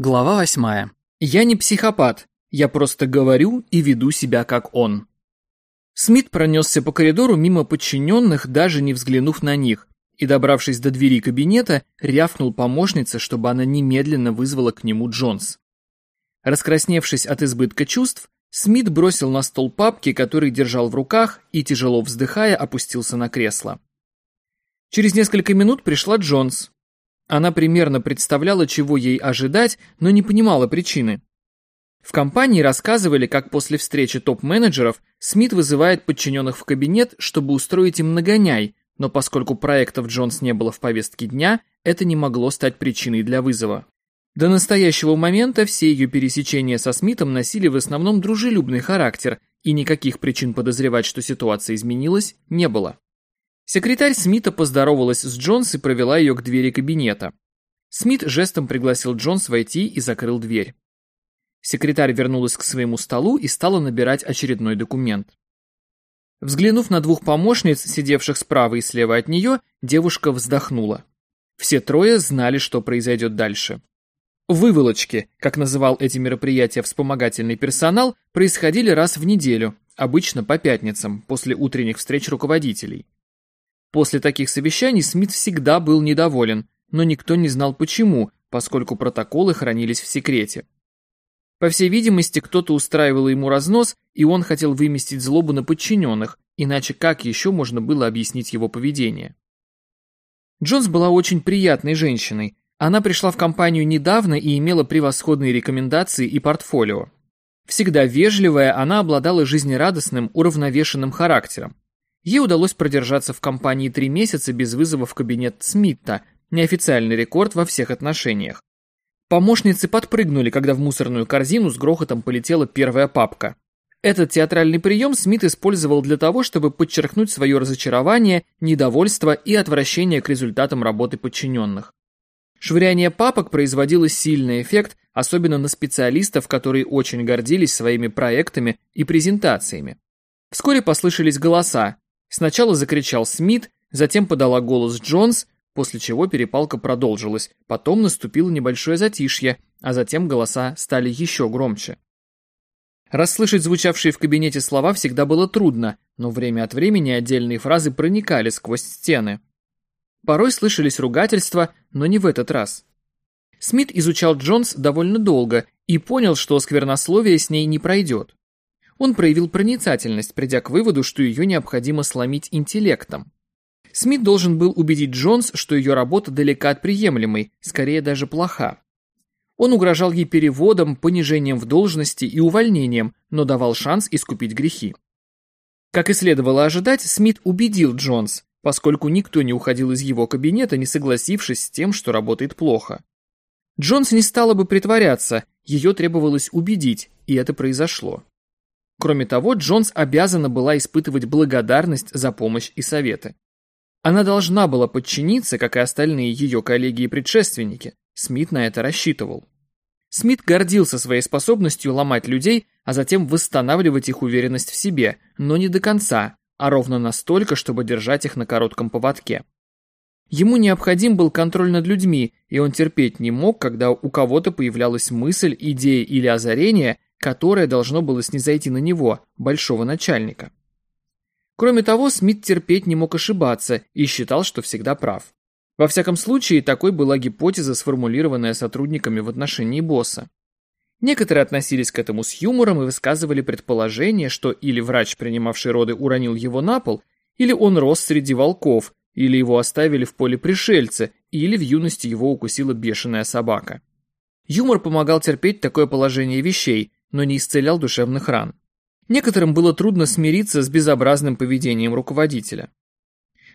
Глава восьмая. Я не психопат, я просто говорю и веду себя как он. Смит пронесся по коридору мимо подчиненных, даже не взглянув на них, и, добравшись до двери кабинета, рявкнул помощнице, чтобы она немедленно вызвала к нему Джонс. Раскрасневшись от избытка чувств, Смит бросил на стол папки, которые держал в руках, и, тяжело вздыхая, опустился на кресло. Через несколько минут пришла Джонс, она примерно представляла, чего ей ожидать, но не понимала причины. В компании рассказывали, как после встречи топ-менеджеров Смит вызывает подчиненных в кабинет, чтобы устроить им нагоняй, но поскольку проектов Джонс не было в повестке дня, это не могло стать причиной для вызова. До настоящего момента все ее пересечения со Смитом носили в основном дружелюбный характер, и никаких причин подозревать, что ситуация изменилась, не было. Секретарь Смита поздоровалась с Джонс и провела ее к двери кабинета. Смит жестом пригласил Джонс войти и закрыл дверь. Секретарь вернулась к своему столу и стала набирать очередной документ. Взглянув на двух помощниц, сидевших справа и слева от нее, девушка вздохнула. Все трое знали, что произойдет дальше. Выволочки, как называл эти мероприятия вспомогательный персонал, происходили раз в неделю, обычно по пятницам, после утренних встреч руководителей. После таких совещаний Смит всегда был недоволен, но никто не знал почему, поскольку протоколы хранились в секрете. По всей видимости, кто-то устраивал ему разнос, и он хотел выместить злобу на подчиненных, иначе как еще можно было объяснить его поведение? Джонс была очень приятной женщиной. Она пришла в компанию недавно и имела превосходные рекомендации и портфолио. Всегда вежливая, она обладала жизнерадостным, уравновешенным характером. Ей удалось продержаться в компании три месяца без вызова в кабинет Смитта, неофициальный рекорд во всех отношениях. Помощницы подпрыгнули, когда в мусорную корзину с грохотом полетела первая папка. Этот театральный прием Смит использовал для того, чтобы подчеркнуть свое разочарование, недовольство и отвращение к результатам работы подчиненных. Швыряние папок производило сильный эффект, особенно на специалистов, которые очень гордились своими проектами и презентациями. Вскоре послышались голоса, Сначала закричал Смит, затем подала голос Джонс, после чего перепалка продолжилась, потом наступило небольшое затишье, а затем голоса стали еще громче. Расслышать звучавшие в кабинете слова всегда было трудно, но время от времени отдельные фразы проникали сквозь стены. Порой слышались ругательства, но не в этот раз. Смит изучал Джонс довольно долго и понял, что сквернословие с ней не пройдет. Он проявил проницательность, придя к выводу, что ее необходимо сломить интеллектом. Смит должен был убедить Джонс, что ее работа далека от приемлемой, скорее даже плоха. Он угрожал ей переводом, понижением в должности и увольнением, но давал шанс искупить грехи. Как и следовало ожидать, Смит убедил Джонс, поскольку никто не уходил из его кабинета, не согласившись с тем, что работает плохо. Джонс не стала бы притворяться, ее требовалось убедить, и это произошло. Кроме того, Джонс обязана была испытывать благодарность за помощь и советы. Она должна была подчиниться, как и остальные ее коллеги и предшественники. Смит на это рассчитывал. Смит гордился своей способностью ломать людей, а затем восстанавливать их уверенность в себе, но не до конца, а ровно настолько, чтобы держать их на коротком поводке. Ему необходим был контроль над людьми, и он терпеть не мог, когда у кого-то появлялась мысль, идея или озарение, которое должно было снизойти на него, большого начальника. Кроме того, Смит терпеть не мог ошибаться и считал, что всегда прав. Во всяком случае, такой была гипотеза, сформулированная сотрудниками в отношении босса. Некоторые относились к этому с юмором и высказывали предположение, что или врач, принимавший роды, уронил его на пол, или он рос среди волков, или его оставили в поле пришельцы, или в юности его укусила бешеная собака. Юмор помогал терпеть такое положение вещей, но не исцелял душевных ран. Некоторым было трудно смириться с безобразным поведением руководителя.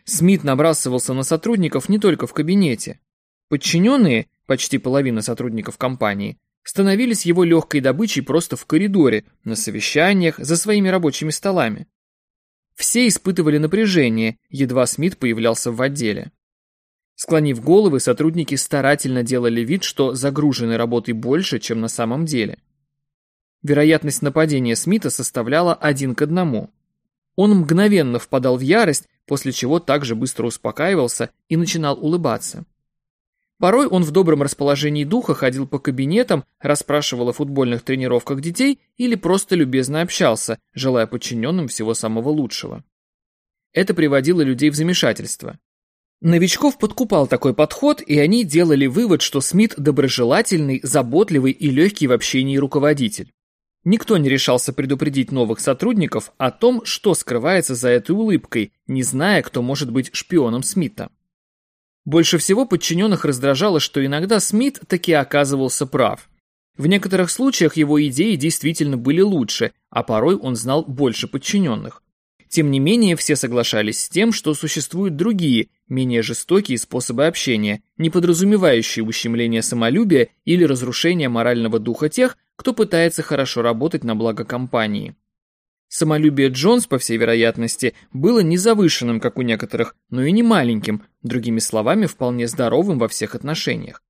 Смит набрасывался на сотрудников не только в кабинете. Подчиненные, почти половина сотрудников компании, становились его легкой добычей просто в коридоре, на совещаниях, за своими рабочими столами. Все испытывали напряжение, едва Смит появлялся в отделе. Склонив головы, сотрудники старательно делали вид, что загружены работой больше, чем на самом деле. Вероятность нападения Смита составляла один к одному. Он мгновенно впадал в ярость, после чего также быстро успокаивался и начинал улыбаться. Порой он в добром расположении духа ходил по кабинетам, расспрашивал о футбольных тренировках детей или просто любезно общался, желая подчиненным всего самого лучшего. Это приводило людей в замешательство. Новичков подкупал такой подход, и они делали вывод, что Смит доброжелательный, заботливый и легкий в общении руководитель. Никто не решался предупредить новых сотрудников о том, что скрывается за этой улыбкой, не зная, кто может быть шпионом Смита. Больше всего подчиненных раздражало, что иногда Смит таки оказывался прав. В некоторых случаях его идеи действительно были лучше, а порой он знал больше подчиненных. Тем не менее, все соглашались с тем, что существуют другие, менее жестокие способы общения, не подразумевающие ущемление самолюбия или разрушение морального духа тех, кто пытается хорошо работать на благо компании. Самолюбие Джонс, по всей вероятности, было не завышенным, как у некоторых, но и не маленьким, другими словами, вполне здоровым во всех отношениях.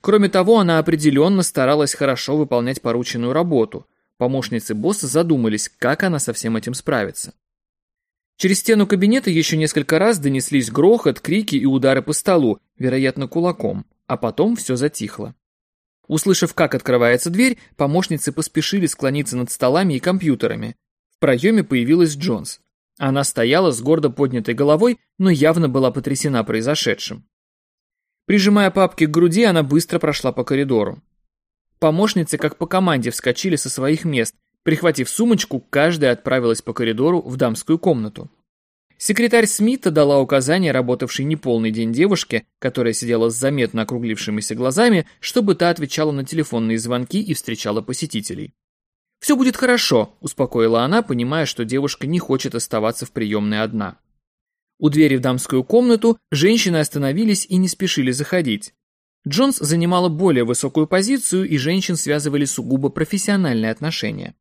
Кроме того, она определенно старалась хорошо выполнять порученную работу. Помощницы босса задумались, как она со всем этим справится. Через стену кабинета еще несколько раз донеслись грохот, крики и удары по столу, вероятно, кулаком, а потом все затихло. Услышав, как открывается дверь, помощницы поспешили склониться над столами и компьютерами. В проеме появилась Джонс. Она стояла с гордо поднятой головой, но явно была потрясена произошедшим. Прижимая папки к груди, она быстро прошла по коридору. Помощницы, как по команде, вскочили со своих мест, Прихватив сумочку, каждая отправилась по коридору в дамскую комнату. Секретарь Смита дала указание работавшей неполный день девушке, которая сидела с заметно округлившимися глазами, чтобы та отвечала на телефонные звонки и встречала посетителей. «Все будет хорошо», – успокоила она, понимая, что девушка не хочет оставаться в приемной одна. У двери в дамскую комнату женщины остановились и не спешили заходить. Джонс занимала более высокую позицию, и женщин связывали сугубо профессиональные отношения.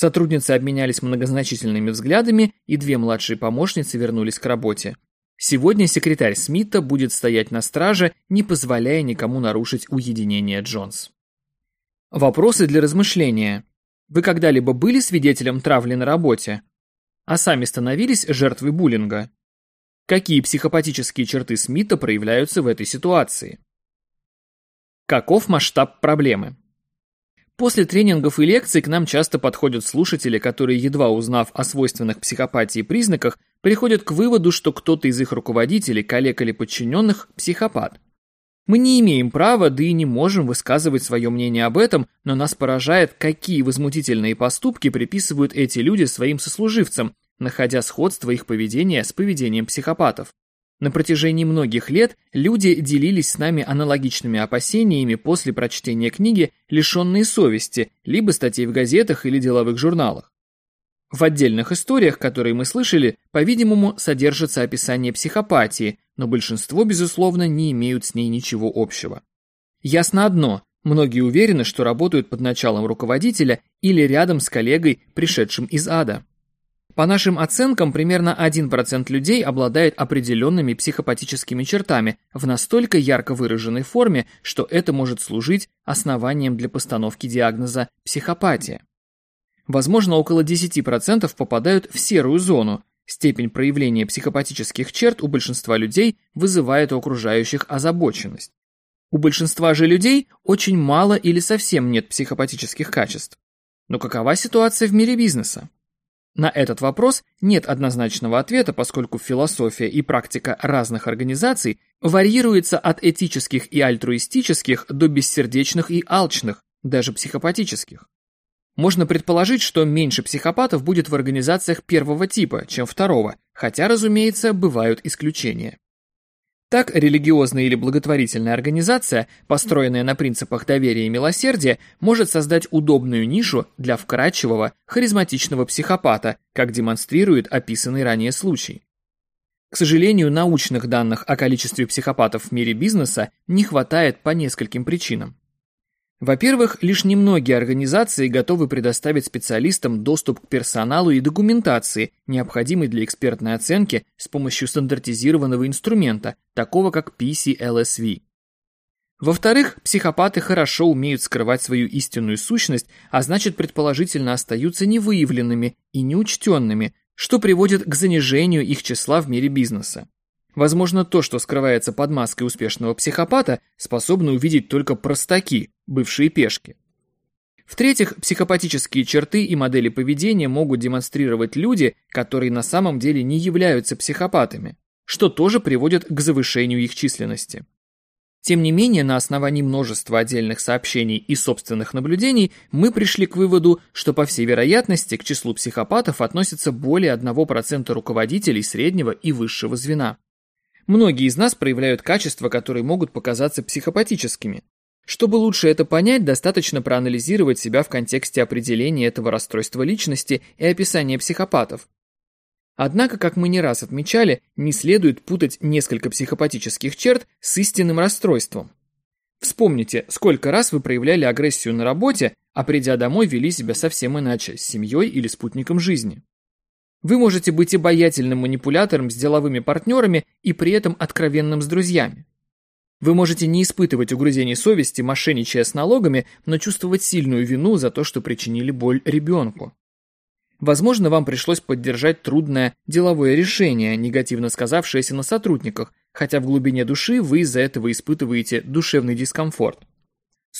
Сотрудницы обменялись многозначительными взглядами, и две младшие помощницы вернулись к работе. Сегодня секретарь Смита будет стоять на страже, не позволяя никому нарушить уединение Джонс. Вопросы для размышления. Вы когда-либо были свидетелем травли на работе? А сами становились жертвой буллинга? Какие психопатические черты Смита проявляются в этой ситуации? Каков масштаб проблемы? После тренингов и лекций к нам часто подходят слушатели, которые, едва узнав о свойственных психопатии признаках, приходят к выводу, что кто-то из их руководителей, коллег или подчиненных – психопат. Мы не имеем права, да и не можем высказывать свое мнение об этом, но нас поражает, какие возмутительные поступки приписывают эти люди своим сослуживцам, находя сходство их поведения с поведением психопатов. На протяжении многих лет люди делились с нами аналогичными опасениями после прочтения книги, лишенные совести, либо статей в газетах или деловых журналах. В отдельных историях, которые мы слышали, по-видимому, содержится описание психопатии, но большинство, безусловно, не имеют с ней ничего общего. Ясно одно, многие уверены, что работают под началом руководителя или рядом с коллегой, пришедшим из ада. По нашим оценкам, примерно 1% людей обладает определенными психопатическими чертами в настолько ярко выраженной форме, что это может служить основанием для постановки диагноза психопатия. Возможно, около 10% попадают в серую зону. Степень проявления психопатических черт у большинства людей вызывает у окружающих озабоченность. У большинства же людей очень мало или совсем нет психопатических качеств. Но какова ситуация в мире бизнеса? На этот вопрос нет однозначного ответа, поскольку философия и практика разных организаций варьируется от этических и альтруистических до бессердечных и алчных, даже психопатических. Можно предположить, что меньше психопатов будет в организациях первого типа, чем второго, хотя, разумеется, бывают исключения. Так, религиозная или благотворительная организация, построенная на принципах доверия и милосердия, может создать удобную нишу для вкрадчивого, харизматичного психопата, как демонстрирует описанный ранее случай. К сожалению, научных данных о количестве психопатов в мире бизнеса не хватает по нескольким причинам. Во-первых, лишь немногие организации готовы предоставить специалистам доступ к персоналу и документации, необходимой для экспертной оценки с помощью стандартизированного инструмента, такого как PCLSV. Во-вторых, психопаты хорошо умеют скрывать свою истинную сущность, а значит предположительно остаются невыявленными и неучтенными, что приводит к занижению их числа в мире бизнеса. Возможно, то, что скрывается под маской успешного психопата, способны увидеть только простаки, бывшие пешки. В-третьих, психопатические черты и модели поведения могут демонстрировать люди, которые на самом деле не являются психопатами, что тоже приводит к завышению их численности. Тем не менее, на основании множества отдельных сообщений и собственных наблюдений мы пришли к выводу, что по всей вероятности к числу психопатов относится более 1% руководителей среднего и высшего звена. Многие из нас проявляют качества, которые могут показаться психопатическими. Чтобы лучше это понять, достаточно проанализировать себя в контексте определения этого расстройства личности и описания психопатов. Однако, как мы не раз отмечали, не следует путать несколько психопатических черт с истинным расстройством. Вспомните, сколько раз вы проявляли агрессию на работе, а придя домой вели себя совсем иначе, с семьей или спутником жизни. Вы можете быть обаятельным манипулятором с деловыми партнерами и при этом откровенным с друзьями. Вы можете не испытывать угрызений совести, мошенничая с налогами, но чувствовать сильную вину за то, что причинили боль ребенку. Возможно, вам пришлось поддержать трудное деловое решение, негативно сказавшееся на сотрудниках, хотя в глубине души вы из-за этого испытываете душевный дискомфорт.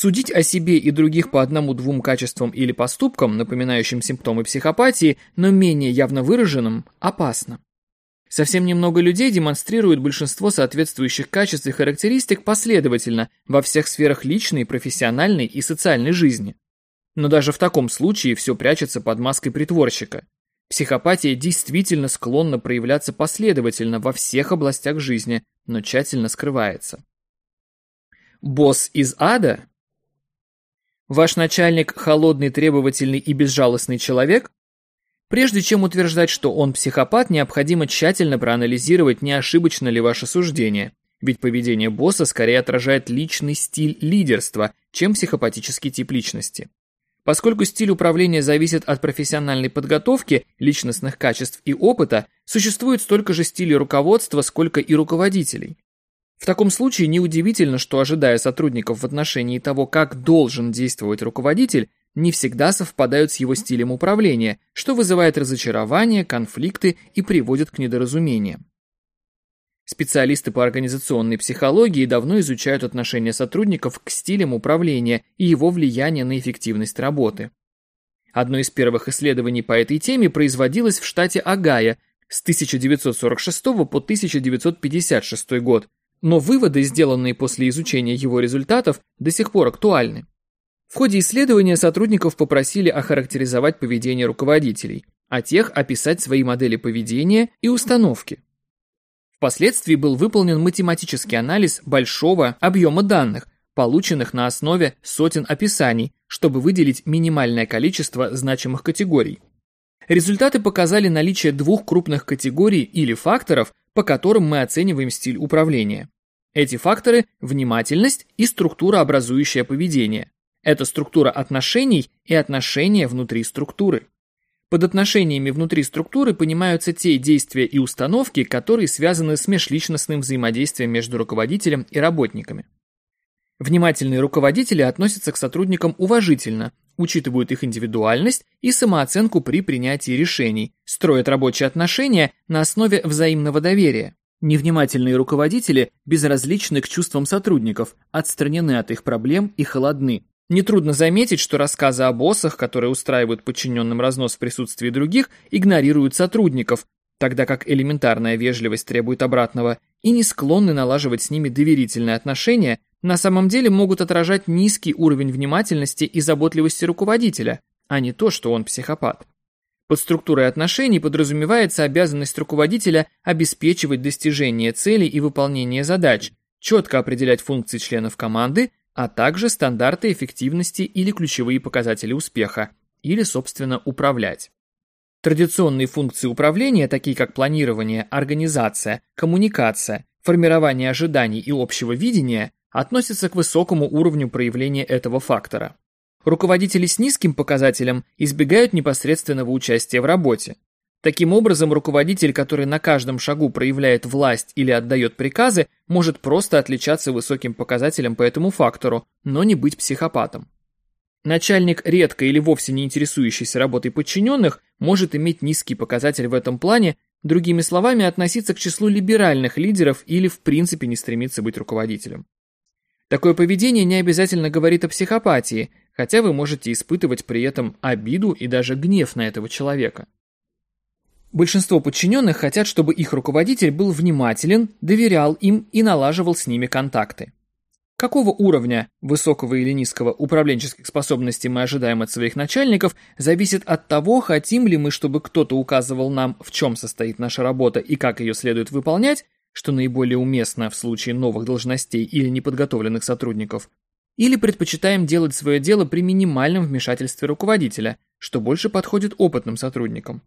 Судить о себе и других по одному-двум качествам или поступкам, напоминающим симптомы психопатии, но менее явно выраженным, опасно. Совсем немного людей демонстрируют большинство соответствующих качеств и характеристик последовательно во всех сферах личной, профессиональной и социальной жизни. Но даже в таком случае все прячется под маской притворщика. Психопатия действительно склонна проявляться последовательно во всех областях жизни, но тщательно скрывается. Босс из ада Ваш начальник холодный, требовательный и безжалостный человек? Прежде чем утверждать, что он психопат, необходимо тщательно проанализировать, не ошибочно ли ваше суждение. Ведь поведение босса скорее отражает личный стиль лидерства, чем психопатический тип личности. Поскольку стиль управления зависит от профессиональной подготовки, личностных качеств и опыта, существует столько же стилей руководства, сколько и руководителей. В таком случае неудивительно, что ожидая сотрудников в отношении того, как должен действовать руководитель, не всегда совпадают с его стилем управления, что вызывает разочарование, конфликты и приводит к недоразумениям. Специалисты по организационной психологии давно изучают отношение сотрудников к стилям управления и его влияние на эффективность работы. Одно из первых исследований по этой теме производилось в штате Огайо с 1946 по 1956 год, но выводы, сделанные после изучения его результатов, до сих пор актуальны. В ходе исследования сотрудников попросили охарактеризовать поведение руководителей, а тех описать свои модели поведения и установки. Впоследствии был выполнен математический анализ большого объема данных, полученных на основе сотен описаний, чтобы выделить минимальное количество значимых категорий. Результаты показали наличие двух крупных категорий или факторов, по которым мы оцениваем стиль управления. Эти факторы – внимательность и структура, образующая поведение. Это структура отношений и отношения внутри структуры. Под отношениями внутри структуры понимаются те действия и установки, которые связаны с межличностным взаимодействием между руководителем и работниками. Внимательные руководители относятся к сотрудникам уважительно, учитывают их индивидуальность и самооценку при принятии решений, строят рабочие отношения на основе взаимного доверия. Невнимательные руководители безразличны к чувствам сотрудников, отстранены от их проблем и холодны. Нетрудно заметить, что рассказы о боссах, которые устраивают подчиненным разнос в присутствии других, игнорируют сотрудников, тогда как элементарная вежливость требует обратного, и не склонны налаживать с ними доверительные отношения, на самом деле могут отражать низкий уровень внимательности и заботливости руководителя, а не то, что он психопат. Под структурой отношений подразумевается обязанность руководителя обеспечивать достижение целей и выполнение задач, четко определять функции членов команды, а также стандарты эффективности или ключевые показатели успеха, или, собственно, управлять. Традиционные функции управления, такие как планирование, организация, коммуникация, формирование ожиданий и общего видения, относятся к высокому уровню проявления этого фактора. Руководители с низким показателем избегают непосредственного участия в работе. Таким образом, руководитель, который на каждом шагу проявляет власть или отдает приказы, может просто отличаться высоким показателем по этому фактору, но не быть психопатом. Начальник, редко или вовсе не интересующийся работой подчиненных, может иметь низкий показатель в этом плане, Другими словами, относиться к числу либеральных лидеров или в принципе не стремиться быть руководителем. Такое поведение не обязательно говорит о психопатии, хотя вы можете испытывать при этом обиду и даже гнев на этого человека. Большинство подчиненных хотят, чтобы их руководитель был внимателен, доверял им и налаживал с ними контакты. Какого уровня, высокого или низкого, управленческих способностей мы ожидаем от своих начальников, зависит от того, хотим ли мы, чтобы кто-то указывал нам, в чем состоит наша работа и как ее следует выполнять, что наиболее уместно в случае новых должностей или неподготовленных сотрудников, или предпочитаем делать свое дело при минимальном вмешательстве руководителя, что больше подходит опытным сотрудникам.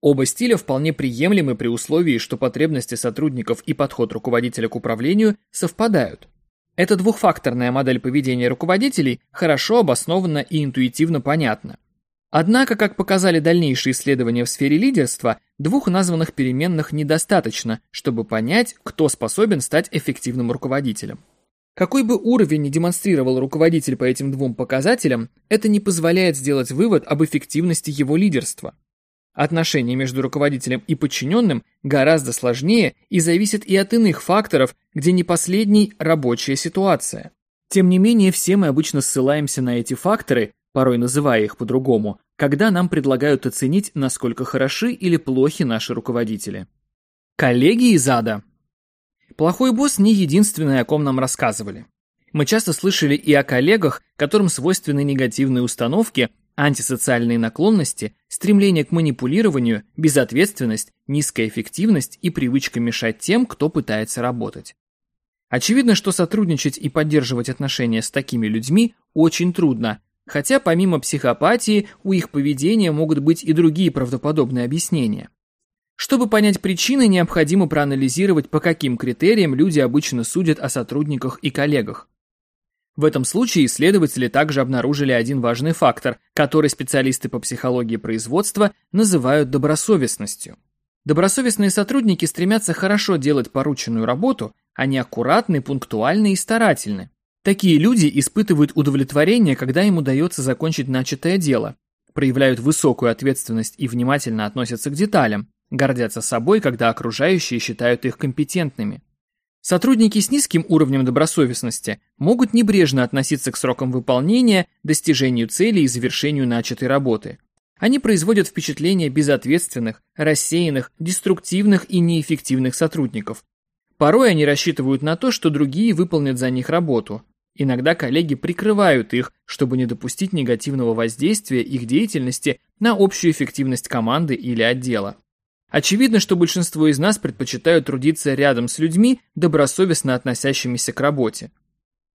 Оба стиля вполне приемлемы при условии, что потребности сотрудников и подход руководителя к управлению совпадают. Эта двухфакторная модель поведения руководителей хорошо обоснована и интуитивно понятна. Однако, как показали дальнейшие исследования в сфере лидерства, двух названных переменных недостаточно, чтобы понять, кто способен стать эффективным руководителем. Какой бы уровень ни демонстрировал руководитель по этим двум показателям, это не позволяет сделать вывод об эффективности его лидерства. Отношения между руководителем и подчиненным гораздо сложнее и зависят и от иных факторов, где не последний – рабочая ситуация. Тем не менее, все мы обычно ссылаемся на эти факторы, порой называя их по-другому, когда нам предлагают оценить, насколько хороши или плохи наши руководители. Коллеги из ада. Плохой босс не единственный, о ком нам рассказывали. Мы часто слышали и о коллегах, которым свойственны негативные установки, Антисоциальные наклонности, стремление к манипулированию, безответственность, низкая эффективность и привычка мешать тем, кто пытается работать. Очевидно, что сотрудничать и поддерживать отношения с такими людьми очень трудно, хотя помимо психопатии у их поведения могут быть и другие правдоподобные объяснения. Чтобы понять причины, необходимо проанализировать, по каким критериям люди обычно судят о сотрудниках и коллегах. В этом случае исследователи также обнаружили один важный фактор, который специалисты по психологии производства называют добросовестностью. Добросовестные сотрудники стремятся хорошо делать порученную работу, они аккуратны, пунктуальны и старательны. Такие люди испытывают удовлетворение, когда им удается закончить начатое дело, проявляют высокую ответственность и внимательно относятся к деталям, гордятся собой, когда окружающие считают их компетентными. Сотрудники с низким уровнем добросовестности могут небрежно относиться к срокам выполнения, достижению целей и завершению начатой работы. Они производят впечатление безответственных, рассеянных, деструктивных и неэффективных сотрудников. Порой они рассчитывают на то, что другие выполнят за них работу. Иногда коллеги прикрывают их, чтобы не допустить негативного воздействия их деятельности на общую эффективность команды или отдела. Очевидно, что большинство из нас предпочитают трудиться рядом с людьми, добросовестно относящимися к работе.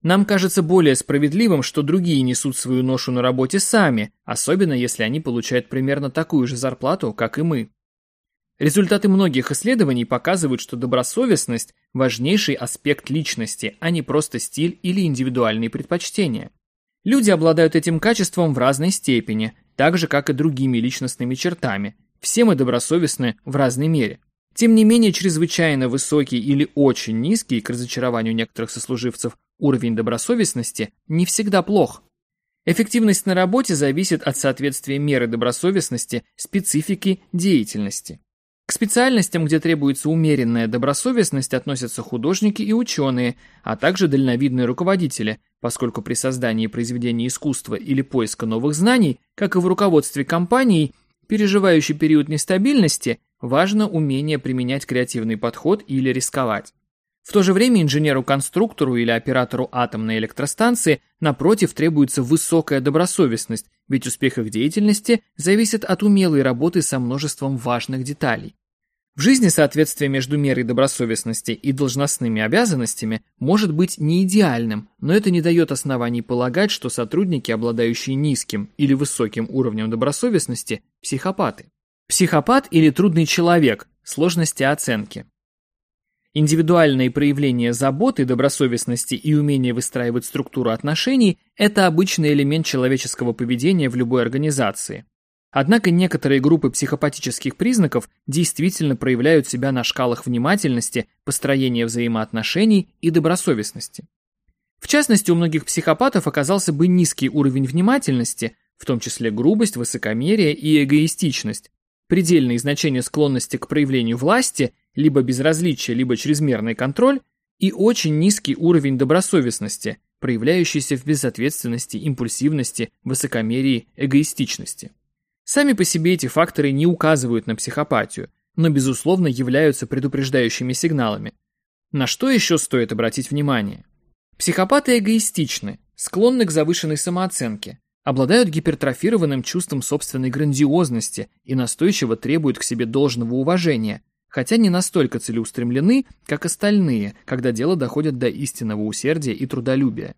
Нам кажется более справедливым, что другие несут свою ношу на работе сами, особенно если они получают примерно такую же зарплату, как и мы. Результаты многих исследований показывают, что добросовестность – важнейший аспект личности, а не просто стиль или индивидуальные предпочтения. Люди обладают этим качеством в разной степени, так же, как и другими личностными чертами, все мы добросовестны в разной мере. Тем не менее, чрезвычайно высокий или очень низкий, к разочарованию некоторых сослуживцев, уровень добросовестности не всегда плох. Эффективность на работе зависит от соответствия меры добросовестности специфики деятельности. К специальностям, где требуется умеренная добросовестность, относятся художники и ученые, а также дальновидные руководители, поскольку при создании произведения искусства или поиска новых знаний, как и в руководстве компанией, переживающий период нестабильности, важно умение применять креативный подход или рисковать. В то же время инженеру-конструктору или оператору атомной электростанции, напротив, требуется высокая добросовестность, ведь успех их деятельности зависит от умелой работы со множеством важных деталей. В жизни соответствие между мерой добросовестности и должностными обязанностями может быть не идеальным, но это не дает оснований полагать, что сотрудники, обладающие низким или высоким уровнем добросовестности, психопаты. Психопат или трудный человек, сложности оценки. Индивидуальные проявления заботы, добросовестности и умение выстраивать структуру отношений – это обычный элемент человеческого поведения в любой организации. Однако некоторые группы психопатических признаков действительно проявляют себя на шкалах внимательности, построения взаимоотношений и добросовестности. В частности, у многих психопатов оказался бы низкий уровень внимательности, в том числе грубость, высокомерие и эгоистичность. предельные значения склонности к проявлению власти, либо безразличие, либо чрезмерный контроль, и очень низкий уровень добросовестности, проявляющийся в безответственности, импульсивности, высокомерии, эгоистичности. Сами по себе эти факторы не указывают на психопатию, но, безусловно, являются предупреждающими сигналами. На что еще стоит обратить внимание? Психопаты эгоистичны, склонны к завышенной самооценке, обладают гипертрофированным чувством собственной грандиозности и настойчиво требуют к себе должного уважения, хотя не настолько целеустремлены, как остальные, когда дело доходит до истинного усердия и трудолюбия.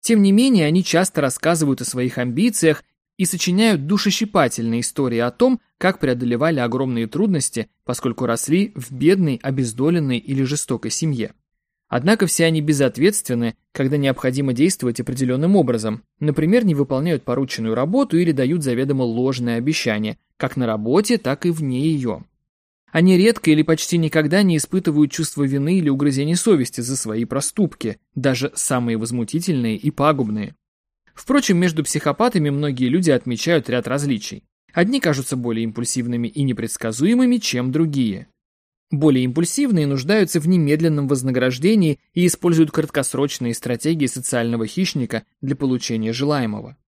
Тем не менее, они часто рассказывают о своих амбициях и сочиняют душещипательные истории о том, как преодолевали огромные трудности, поскольку росли в бедной, обездоленной или жестокой семье. Однако все они безответственны, когда необходимо действовать определенным образом, например, не выполняют порученную работу или дают заведомо ложные обещания, как на работе, так и вне ее. Они редко или почти никогда не испытывают чувство вины или угрызений совести за свои проступки, даже самые возмутительные и пагубные. Впрочем, между психопатами многие люди отмечают ряд различий. Одни кажутся более импульсивными и непредсказуемыми, чем другие. Более импульсивные нуждаются в немедленном вознаграждении и используют краткосрочные стратегии социального хищника для получения желаемого.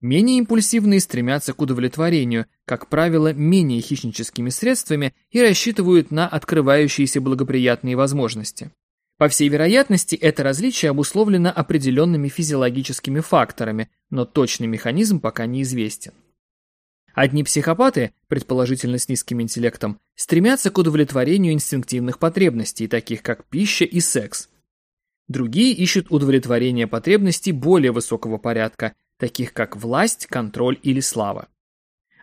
Менее импульсивные стремятся к удовлетворению, как правило, менее хищническими средствами и рассчитывают на открывающиеся благоприятные возможности. По всей вероятности, это различие обусловлено определенными физиологическими факторами, но точный механизм пока неизвестен. Одни психопаты, предположительно с низким интеллектом, стремятся к удовлетворению инстинктивных потребностей, таких как пища и секс. Другие ищут удовлетворение потребностей более высокого порядка, таких как власть, контроль или слава.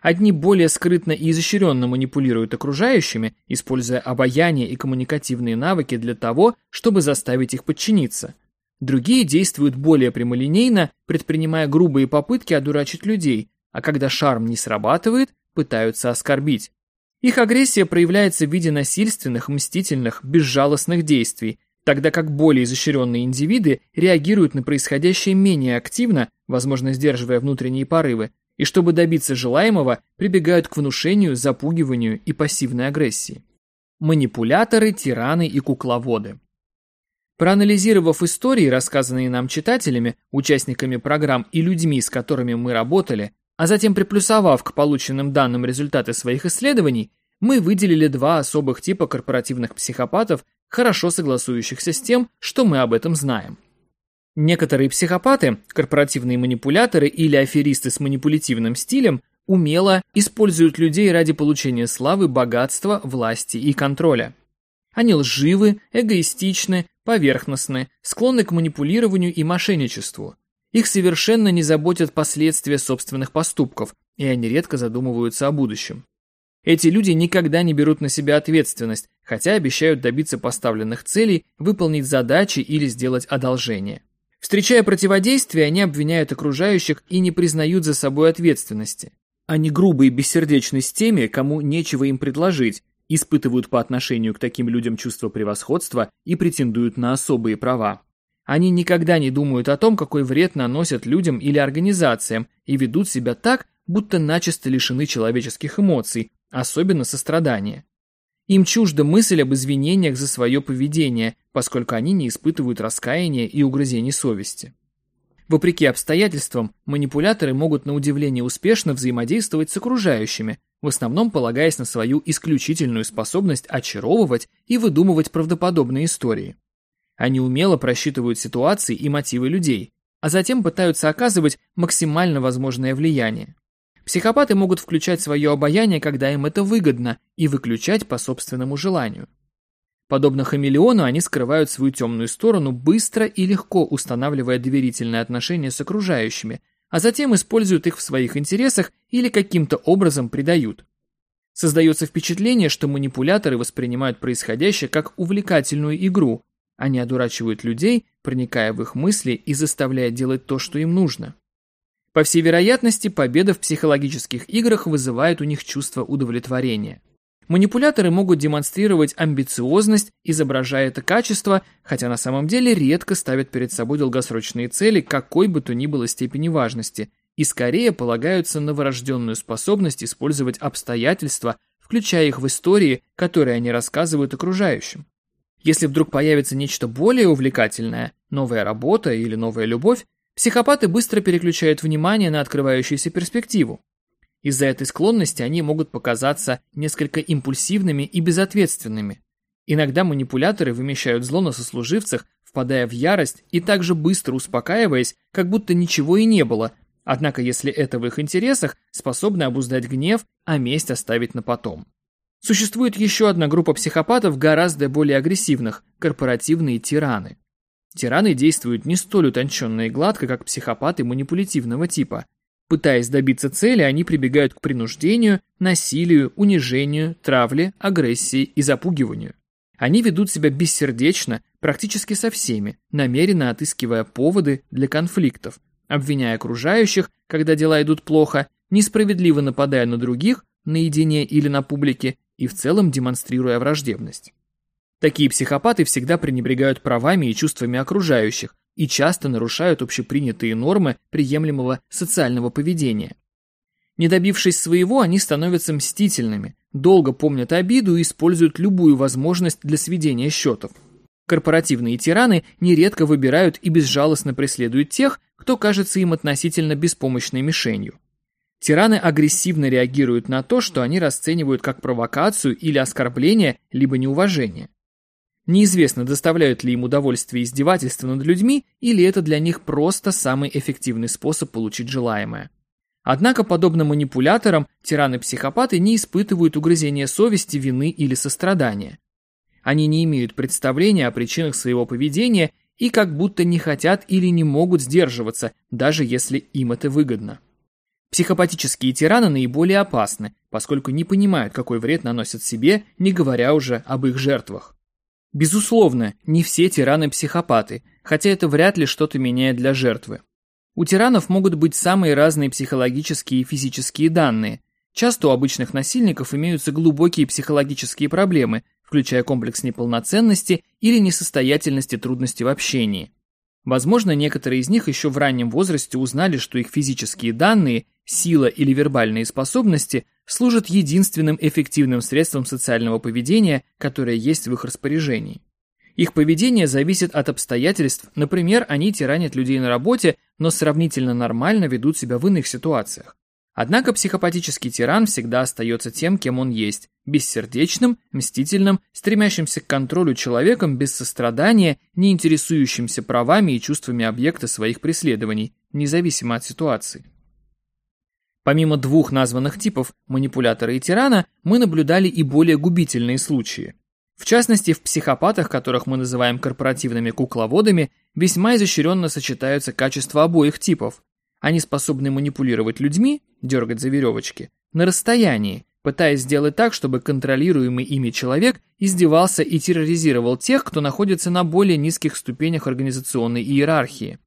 Одни более скрытно и изощренно манипулируют окружающими, используя обаяние и коммуникативные навыки для того, чтобы заставить их подчиниться. Другие действуют более прямолинейно, предпринимая грубые попытки одурачить людей, а когда шарм не срабатывает, пытаются оскорбить. Их агрессия проявляется в виде насильственных, мстительных, безжалостных действий, тогда как более изощренные индивиды реагируют на происходящее менее активно, возможно, сдерживая внутренние порывы, и чтобы добиться желаемого, прибегают к внушению, запугиванию и пассивной агрессии. Манипуляторы, тираны и кукловоды. Проанализировав истории, рассказанные нам читателями, участниками программ и людьми, с которыми мы работали, а затем приплюсовав к полученным данным результаты своих исследований, мы выделили два особых типа корпоративных психопатов, хорошо согласующихся с тем, что мы об этом знаем. Некоторые психопаты, корпоративные манипуляторы или аферисты с манипулятивным стилем умело используют людей ради получения славы, богатства, власти и контроля. Они лживы, эгоистичны, поверхностны, склонны к манипулированию и мошенничеству. Их совершенно не заботят последствия собственных поступков, и они редко задумываются о будущем. Эти люди никогда не берут на себя ответственность, хотя обещают добиться поставленных целей, выполнить задачи или сделать одолжение. Встречая противодействие, они обвиняют окружающих и не признают за собой ответственности. Они грубы и бессердечны с теми, кому нечего им предложить, испытывают по отношению к таким людям чувство превосходства и претендуют на особые права. Они никогда не думают о том, какой вред наносят людям или организациям, и ведут себя так, будто начисто лишены человеческих эмоций, особенно сострадания. Им чужда мысль об извинениях за свое поведение, поскольку они не испытывают раскаяния и угрызений совести. Вопреки обстоятельствам, манипуляторы могут на удивление успешно взаимодействовать с окружающими, в основном полагаясь на свою исключительную способность очаровывать и выдумывать правдоподобные истории. Они умело просчитывают ситуации и мотивы людей, а затем пытаются оказывать максимально возможное влияние. Психопаты могут включать свое обаяние, когда им это выгодно, и выключать по собственному желанию. Подобно хамелеону, они скрывают свою темную сторону, быстро и легко устанавливая доверительные отношения с окружающими, а затем используют их в своих интересах или каким-то образом предают. Создается впечатление, что манипуляторы воспринимают происходящее как увлекательную игру, они одурачивают людей, проникая в их мысли и заставляя делать то, что им нужно. По всей вероятности, победа в психологических играх вызывает у них чувство удовлетворения. Манипуляторы могут демонстрировать амбициозность, изображая это качество, хотя на самом деле редко ставят перед собой долгосрочные цели какой бы то ни было степени важности, и скорее полагаются на врожденную способность использовать обстоятельства включая их в истории, которые они рассказывают окружающим. Если вдруг появится нечто более увлекательное, новая работа или новая любовь, психопаты быстро переключают внимание на открывающуюся перспективу. Из-за этой склонности они могут показаться несколько импульсивными и безответственными. Иногда манипуляторы вымещают зло на сослуживцах, впадая в ярость и также быстро успокаиваясь, как будто ничего и не было, однако если это в их интересах, способны обуздать гнев, а месть оставить на потом. Существует еще одна группа психопатов, гораздо более агрессивных – корпоративные тираны. Тираны действуют не столь утонченно и гладко, как психопаты манипулятивного типа. Пытаясь добиться цели, они прибегают к принуждению, насилию, унижению, травле, агрессии и запугиванию. Они ведут себя бессердечно практически со всеми, намеренно отыскивая поводы для конфликтов, обвиняя окружающих, когда дела идут плохо, несправедливо нападая на других, наедине или на публике, и в целом демонстрируя враждебность. Такие психопаты всегда пренебрегают правами и чувствами окружающих и часто нарушают общепринятые нормы приемлемого социального поведения. Не добившись своего, они становятся мстительными, долго помнят обиду и используют любую возможность для сведения счетов. Корпоративные тираны нередко выбирают и безжалостно преследуют тех, кто кажется им относительно беспомощной мишенью. Тираны агрессивно реагируют на то, что они расценивают как провокацию или оскорбление, либо неуважение. Неизвестно, доставляют ли им удовольствие издевательства над людьми, или это для них просто самый эффективный способ получить желаемое. Однако, подобно манипуляторам, тираны-психопаты не испытывают угрызения совести, вины или сострадания. Они не имеют представления о причинах своего поведения и как будто не хотят или не могут сдерживаться, даже если им это выгодно. Психопатические тираны наиболее опасны, поскольку не понимают, какой вред наносят себе, не говоря уже об их жертвах. Безусловно, не все тираны психопаты, хотя это вряд ли что-то меняет для жертвы. У тиранов могут быть самые разные психологические и физические данные. Часто у обычных насильников имеются глубокие психологические проблемы, включая комплекс неполноценности или несостоятельности трудности в общении. Возможно, некоторые из них еще в раннем возрасте узнали, что их физические данные, сила или вербальные способности служат единственным эффективным средством социального поведения, которое есть в их распоряжении. Их поведение зависит от обстоятельств, например, они тиранят людей на работе, но сравнительно нормально ведут себя в иных ситуациях. Однако психопатический тиран всегда остается тем, кем он есть, бессердечным, мстительным, стремящимся к контролю человеком без сострадания, не интересующимся правами и чувствами объекта своих преследований, независимо от ситуации. Помимо двух названных типов, манипулятора и тирана, мы наблюдали и более губительные случаи. В частности, в психопатах, которых мы называем корпоративными кукловодами, весьма изощренно сочетаются качества обоих типов, они способны манипулировать людьми, дергать за веревочки, на расстоянии, пытаясь сделать так, чтобы контролируемый ими человек издевался и терроризировал тех, кто находится на более низких ступенях организационной иерархии.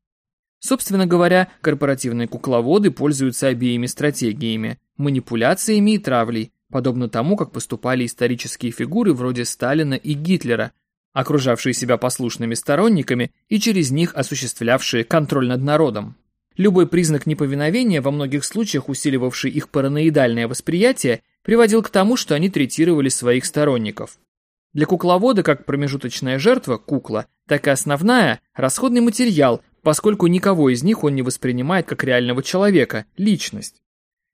Собственно говоря, корпоративные кукловоды пользуются обеими стратегиями – манипуляциями и травлей, подобно тому, как поступали исторические фигуры вроде Сталина и Гитлера, окружавшие себя послушными сторонниками и через них осуществлявшие контроль над народом. Любой признак неповиновения, во многих случаях усиливавший их параноидальное восприятие, приводил к тому, что они третировали своих сторонников. Для кукловода как промежуточная жертва, кукла, так и основная – расходный материал, поскольку никого из них он не воспринимает как реального человека, личность.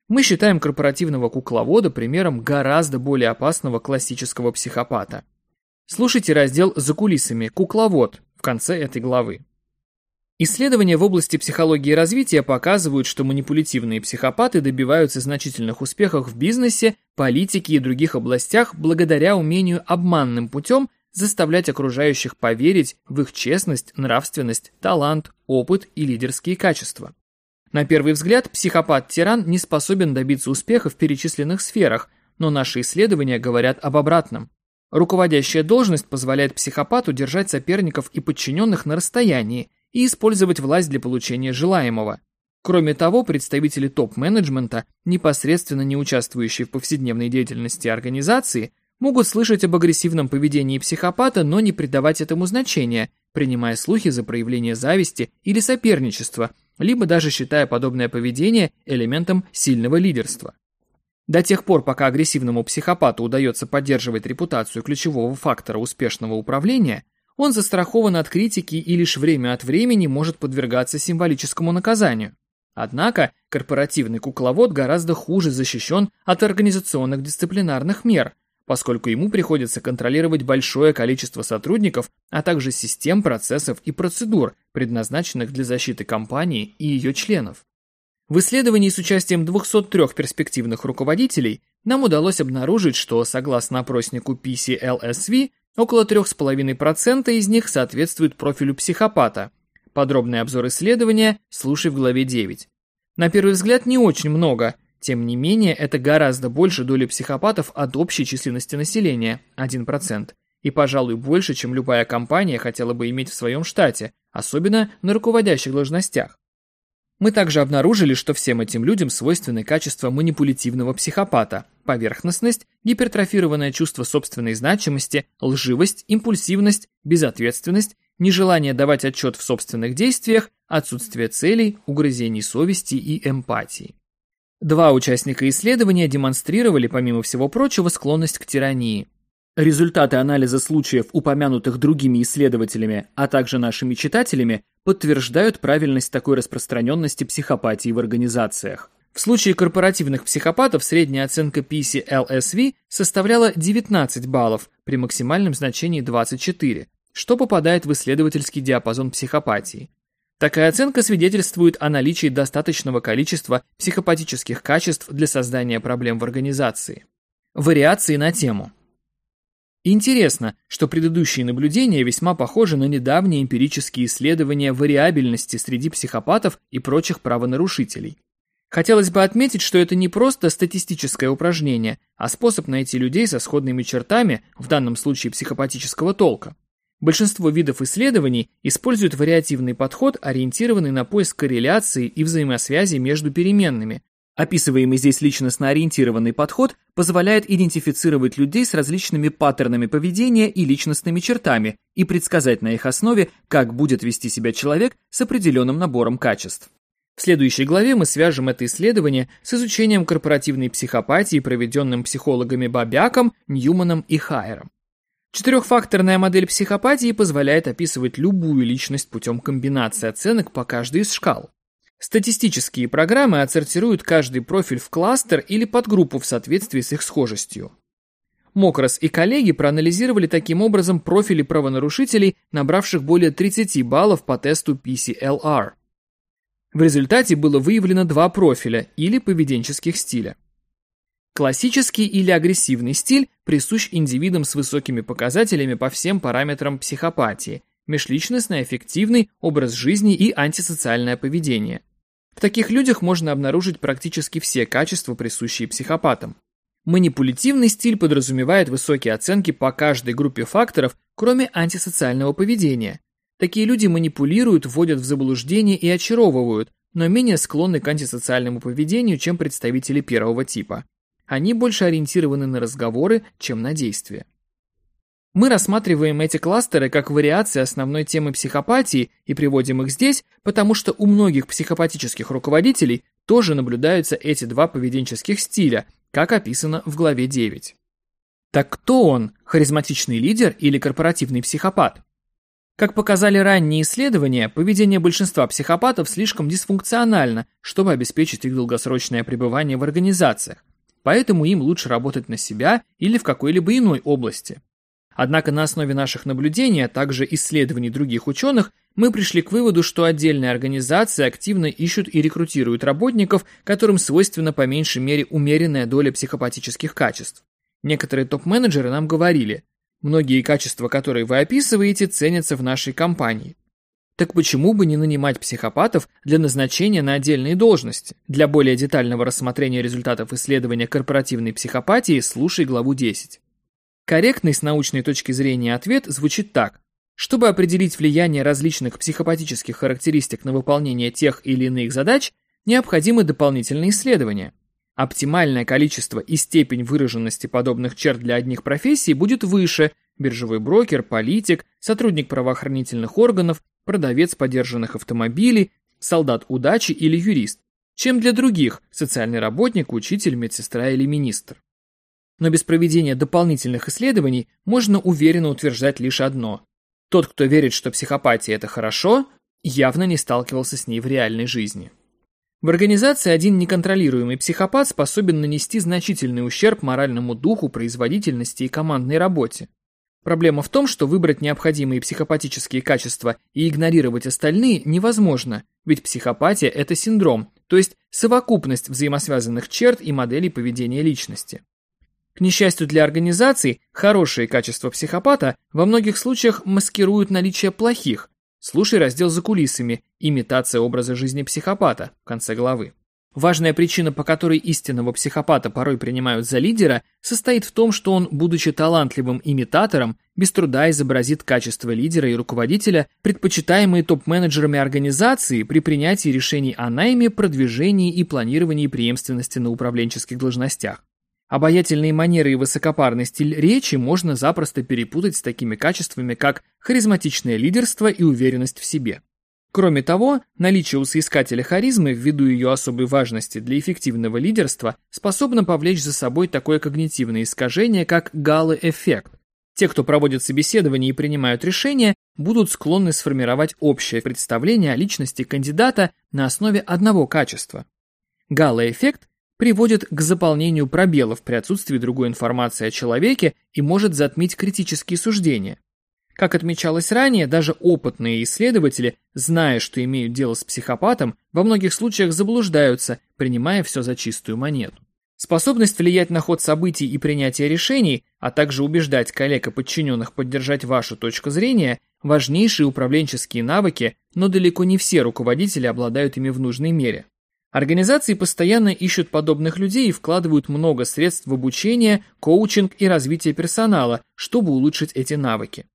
Мы считаем корпоративного кукловода примером гораздо более опасного классического психопата. Слушайте раздел «За кулисами. Кукловод» в конце этой главы. Исследования в области психологии и развития показывают, что манипулятивные психопаты добиваются значительных успехов в бизнесе, политике и других областях благодаря умению обманным путем заставлять окружающих поверить в их честность, нравственность, талант, опыт и лидерские качества. На первый взгляд, психопат-тиран не способен добиться успеха в перечисленных сферах, но наши исследования говорят об обратном. Руководящая должность позволяет психопату держать соперников и подчиненных на расстоянии, и использовать власть для получения желаемого. Кроме того, представители топ-менеджмента, непосредственно не участвующие в повседневной деятельности организации, могут слышать об агрессивном поведении психопата, но не придавать этому значения, принимая слухи за проявление зависти или соперничества, либо даже считая подобное поведение элементом сильного лидерства. До тех пор, пока агрессивному психопату удается поддерживать репутацию ключевого фактора успешного управления, он застрахован от критики и лишь время от времени может подвергаться символическому наказанию. Однако корпоративный кукловод гораздо хуже защищен от организационных дисциплинарных мер, поскольку ему приходится контролировать большое количество сотрудников, а также систем, процессов и процедур, предназначенных для защиты компании и ее членов. В исследовании с участием 203 перспективных руководителей нам удалось обнаружить, что, согласно опроснику PCLSV, около 3,5% из них соответствуют профилю психопата. Подробный обзор исследования слушай в главе 9. На первый взгляд не очень много, тем не менее это гораздо больше доли психопатов от общей численности населения – 1%, и, пожалуй, больше, чем любая компания хотела бы иметь в своем штате, особенно на руководящих должностях. Мы также обнаружили, что всем этим людям свойственны качества манипулятивного психопата, поверхностность, гипертрофированное чувство собственной значимости, лживость, импульсивность, безответственность, нежелание давать отчет в собственных действиях, отсутствие целей, угрызений совести и эмпатии. Два участника исследования демонстрировали, помимо всего прочего, склонность к тирании. Результаты анализа случаев, упомянутых другими исследователями, а также нашими читателями, подтверждают правильность такой распространенности психопатии в организациях. В случае корпоративных психопатов средняя оценка PCLSV составляла 19 баллов при максимальном значении 24, что попадает в исследовательский диапазон психопатии. Такая оценка свидетельствует о наличии достаточного количества психопатических качеств для создания проблем в организации. Вариации на тему. Интересно, что предыдущие наблюдения весьма похожи на недавние эмпирические исследования вариабельности среди психопатов и прочих правонарушителей. Хотелось бы отметить, что это не просто статистическое упражнение, а способ найти людей со сходными чертами, в данном случае психопатического толка. Большинство видов исследований используют вариативный подход, ориентированный на поиск корреляции и взаимосвязи между переменными, Описываемый здесь личностно-ориентированный подход позволяет идентифицировать людей с различными паттернами поведения и личностными чертами и предсказать на их основе, как будет вести себя человек с определенным набором качеств. В следующей главе мы свяжем это исследование с изучением корпоративной психопатии, проведенным психологами Бабяком, Ньюманом и Хайером. Четырехфакторная модель психопатии позволяет описывать любую личность путем комбинации оценок по каждой из шкал. Статистические программы отсортируют каждый профиль в кластер или подгруппу в соответствии с их схожестью. Мокрос и коллеги проанализировали таким образом профили правонарушителей, набравших более 30 баллов по тесту PCLR. В результате было выявлено два профиля или поведенческих стиля. Классический или агрессивный стиль присущ индивидам с высокими показателями по всем параметрам психопатии, межличностный, эффективный образ жизни и антисоциальное поведение. В таких людях можно обнаружить практически все качества, присущие психопатам. Манипулятивный стиль подразумевает высокие оценки по каждой группе факторов, кроме антисоциального поведения. Такие люди манипулируют, вводят в заблуждение и очаровывают, но менее склонны к антисоциальному поведению, чем представители первого типа. Они больше ориентированы на разговоры, чем на действия. Мы рассматриваем эти кластеры как вариации основной темы психопатии и приводим их здесь, потому что у многих психопатических руководителей тоже наблюдаются эти два поведенческих стиля, как описано в главе 9. Так кто он, харизматичный лидер или корпоративный психопат? Как показали ранние исследования, поведение большинства психопатов слишком дисфункционально, чтобы обеспечить их долгосрочное пребывание в организациях, поэтому им лучше работать на себя или в какой-либо иной области. Однако на основе наших наблюдений, а также исследований других ученых, мы пришли к выводу, что отдельные организации активно ищут и рекрутируют работников, которым свойственна по меньшей мере умеренная доля психопатических качеств. Некоторые топ-менеджеры нам говорили, многие качества, которые вы описываете, ценятся в нашей компании. Так почему бы не нанимать психопатов для назначения на отдельные должности? Для более детального рассмотрения результатов исследования корпоративной психопатии слушай главу 10. Корректный с научной точки зрения ответ звучит так. Чтобы определить влияние различных психопатических характеристик на выполнение тех или иных задач, необходимы дополнительные исследования. Оптимальное количество и степень выраженности подобных черт для одних профессий будет выше – биржевой брокер, политик, сотрудник правоохранительных органов, продавец подержанных автомобилей, солдат удачи или юрист. чем для других – социальный работник, учитель, медсестра или министр. Но без проведения дополнительных исследований можно уверенно утверждать лишь одно. Тот, кто верит, что психопатия – это хорошо, явно не сталкивался с ней в реальной жизни. В организации один неконтролируемый психопат способен нанести значительный ущерб моральному духу, производительности и командной работе. Проблема в том, что выбрать необходимые психопатические качества и игнорировать остальные невозможно, ведь психопатия – это синдром, то есть совокупность взаимосвязанных черт и моделей поведения личности. К несчастью для организаций, хорошие качества психопата во многих случаях маскируют наличие плохих. Слушай раздел «За кулисами. Имитация образа жизни психопата» в конце главы. Важная причина, по которой истинного психопата порой принимают за лидера, состоит в том, что он, будучи талантливым имитатором, без труда изобразит качество лидера и руководителя, предпочитаемые топ-менеджерами организации при принятии решений о найме, продвижении и планировании преемственности на управленческих должностях. Обаятельные манеры и высокопарный стиль речи можно запросто перепутать с такими качествами, как харизматичное лидерство и уверенность в себе. Кроме того, наличие у соискателя харизмы, ввиду ее особой важности для эффективного лидерства, способно повлечь за собой такое когнитивное искажение, как галы-эффект. Те, кто проводит собеседование и принимают решения, будут склонны сформировать общее представление о личности кандидата на основе одного качества. Гало-эффект приводит к заполнению пробелов при отсутствии другой информации о человеке и может затмить критические суждения. Как отмечалось ранее, даже опытные исследователи, зная, что имеют дело с психопатом, во многих случаях заблуждаются, принимая все за чистую монету. Способность влиять на ход событий и принятие решений, а также убеждать коллег и подчиненных поддержать вашу точку зрения – важнейшие управленческие навыки, но далеко не все руководители обладают ими в нужной мере. Организации постоянно ищут подобных людей и вкладывают много средств в обучение, коучинг и развитие персонала, чтобы улучшить эти навыки.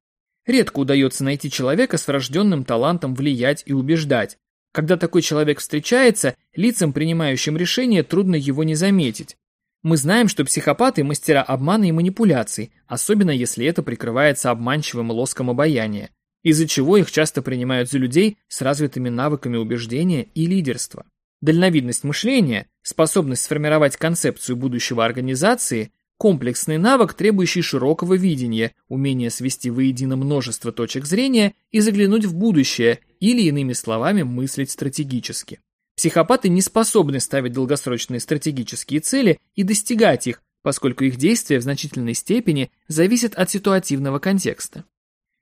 Редко удается найти человека с врожденным талантом влиять и убеждать. Когда такой человек встречается, лицам, принимающим решения, трудно его не заметить. Мы знаем, что психопаты – мастера обмана и манипуляций, особенно если это прикрывается обманчивым лоском обаяния, из-за чего их часто принимают за людей с развитыми навыками убеждения и лидерства. Дальновидность мышления, способность сформировать концепцию будущего организации Комплексный навык, требующий широкого видения, умение свести воедино множество точек зрения и заглянуть в будущее, или, иными словами, мыслить стратегически. Психопаты не способны ставить долгосрочные стратегические цели и достигать их, поскольку их действия в значительной степени зависят от ситуативного контекста.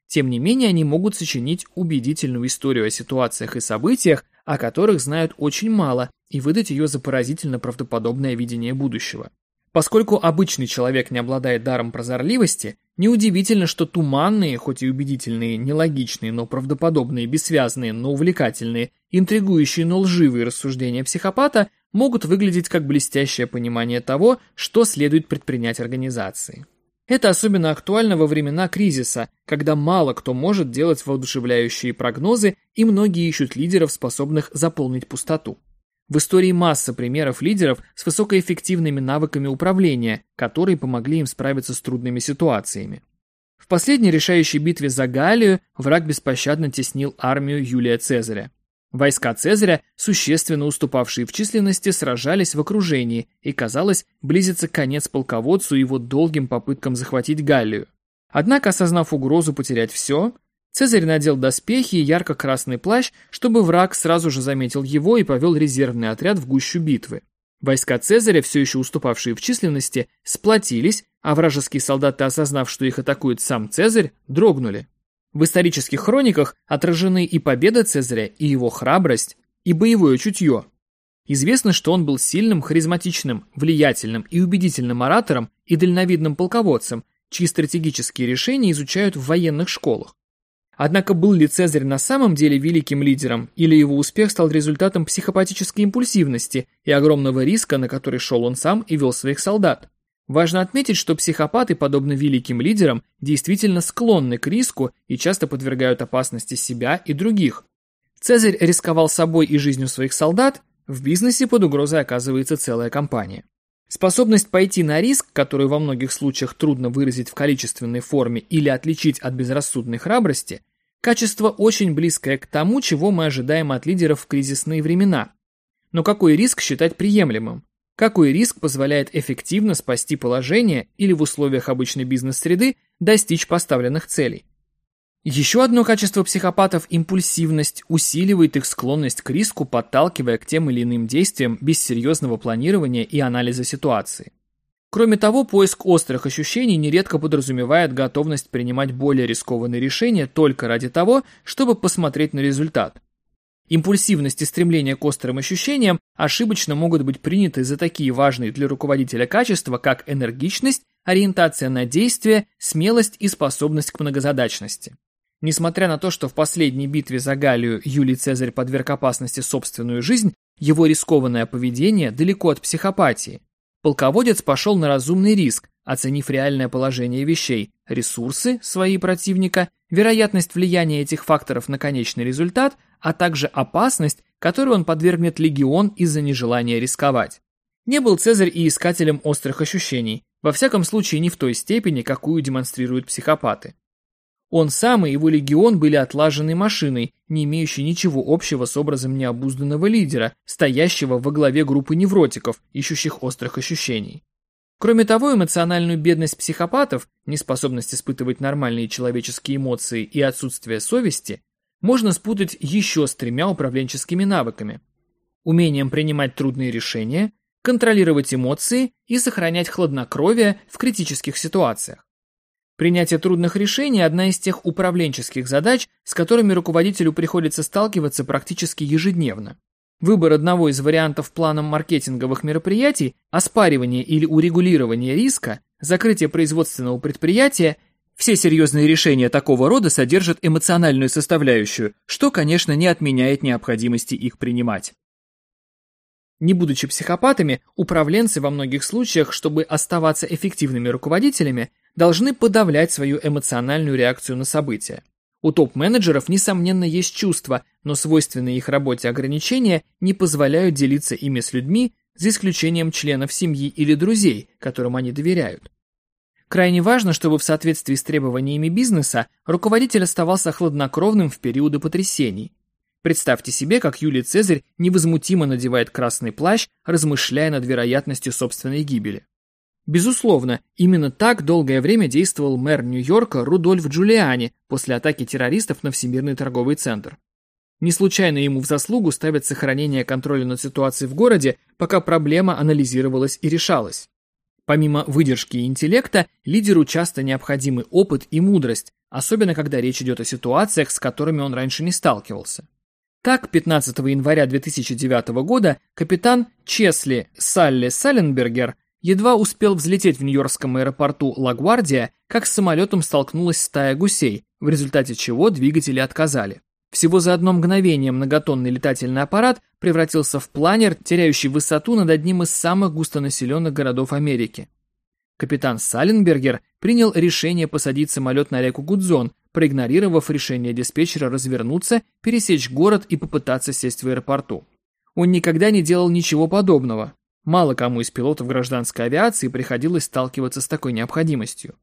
Тем не менее, они могут сочинить убедительную историю о ситуациях и событиях, о которых знают очень мало, и выдать ее за поразительно правдоподобное видение будущего. Поскольку обычный человек не обладает даром прозорливости, неудивительно, что туманные, хоть и убедительные, нелогичные, но правдоподобные, бессвязные, но увлекательные, интригующие, но лживые рассуждения психопата могут выглядеть как блестящее понимание того, что следует предпринять организации. Это особенно актуально во времена кризиса, когда мало кто может делать воодушевляющие прогнозы и многие ищут лидеров, способных заполнить пустоту. В истории масса примеров лидеров с высокоэффективными навыками управления, которые помогли им справиться с трудными ситуациями. В последней решающей битве за Галлию враг беспощадно теснил армию Юлия Цезаря. Войска Цезаря, существенно уступавшие в численности, сражались в окружении, и, казалось, близится конец полководцу и его долгим попыткам захватить Галлию. Однако, осознав угрозу потерять все, Цезарь надел доспехи и ярко-красный плащ, чтобы враг сразу же заметил его и повел резервный отряд в гущу битвы. Войска Цезаря, все еще уступавшие в численности, сплотились, а вражеские солдаты, осознав, что их атакует сам Цезарь, дрогнули. В исторических хрониках отражены и победа Цезаря, и его храбрость, и боевое чутье. Известно, что он был сильным, харизматичным, влиятельным и убедительным оратором и дальновидным полководцем, чьи стратегические решения изучают в военных школах. Однако был ли Цезарь на самом деле великим лидером, или его успех стал результатом психопатической импульсивности и огромного риска, на который шел он сам и вел своих солдат? Важно отметить, что психопаты, подобно великим лидерам, действительно склонны к риску и часто подвергают опасности себя и других. Цезарь рисковал собой и жизнью своих солдат, в бизнесе под угрозой оказывается целая компания. Способность пойти на риск, которую во многих случаях трудно выразить в количественной форме или отличить от безрассудной храбрости, Качество очень близкое к тому, чего мы ожидаем от лидеров в кризисные времена. Но какой риск считать приемлемым? Какой риск позволяет эффективно спасти положение или в условиях обычной бизнес-среды достичь поставленных целей? Еще одно качество психопатов – импульсивность усиливает их склонность к риску, подталкивая к тем или иным действиям без серьезного планирования и анализа ситуации. Кроме того, поиск острых ощущений нередко подразумевает готовность принимать более рискованные решения только ради того, чтобы посмотреть на результат. Импульсивность и стремление к острым ощущениям ошибочно могут быть приняты за такие важные для руководителя качества, как энергичность, ориентация на действие, смелость и способность к многозадачности. Несмотря на то, что в последней битве за Галлию Юлий Цезарь подверг опасности собственную жизнь, его рискованное поведение далеко от психопатии. Полководец пошел на разумный риск, оценив реальное положение вещей, ресурсы свои противника, вероятность влияния этих факторов на конечный результат, а также опасность, которой он подвергнет легион из-за нежелания рисковать. Не был Цезарь и искателем острых ощущений, во всяком случае не в той степени, какую демонстрируют психопаты. Он сам и его легион были отлаженной машиной, не имеющей ничего общего с образом необузданного лидера, стоящего во главе группы невротиков, ищущих острых ощущений. Кроме того, эмоциональную бедность психопатов, неспособность испытывать нормальные человеческие эмоции и отсутствие совести можно спутать еще с тремя управленческими навыками. Умением принимать трудные решения, контролировать эмоции и сохранять хладнокровие в критических ситуациях. Принятие трудных решений – одна из тех управленческих задач, с которыми руководителю приходится сталкиваться практически ежедневно. Выбор одного из вариантов планом маркетинговых мероприятий, оспаривание или урегулирование риска, закрытие производственного предприятия – все серьезные решения такого рода содержат эмоциональную составляющую, что, конечно, не отменяет необходимости их принимать. Не будучи психопатами, управленцы во многих случаях, чтобы оставаться эффективными руководителями, должны подавлять свою эмоциональную реакцию на события. У топ-менеджеров, несомненно, есть чувства, но свойственные их работе ограничения не позволяют делиться ими с людьми, за исключением членов семьи или друзей, которым они доверяют. Крайне важно, чтобы в соответствии с требованиями бизнеса руководитель оставался хладнокровным в периоды потрясений. Представьте себе, как Юлий Цезарь невозмутимо надевает красный плащ, размышляя над вероятностью собственной гибели. Безусловно, именно так долгое время действовал мэр Нью-Йорка Рудольф Джулиани после атаки террористов на Всемирный торговый центр. Не случайно ему в заслугу ставят сохранение контроля над ситуацией в городе, пока проблема анализировалась и решалась. Помимо выдержки и интеллекта, лидеру часто необходимы опыт и мудрость, особенно когда речь идет о ситуациях, с которыми он раньше не сталкивался. Так, 15 января 2009 года капитан Чесли Салли Салленбергер едва успел взлететь в нью-йоркском аэропорту Лагвардия, как с самолетом столкнулась стая гусей, в результате чего двигатели отказали. Всего за одно мгновение многотонный летательный аппарат превратился в планер, теряющий высоту над одним из самых густонаселенных городов Америки. Капитан Саленбергер принял решение посадить самолет на реку Гудзон, проигнорировав решение диспетчера развернуться, пересечь город и попытаться сесть в аэропорту. Он никогда не делал ничего подобного, Мало кому из пилотов гражданской авиации приходилось сталкиваться с такой необходимостью.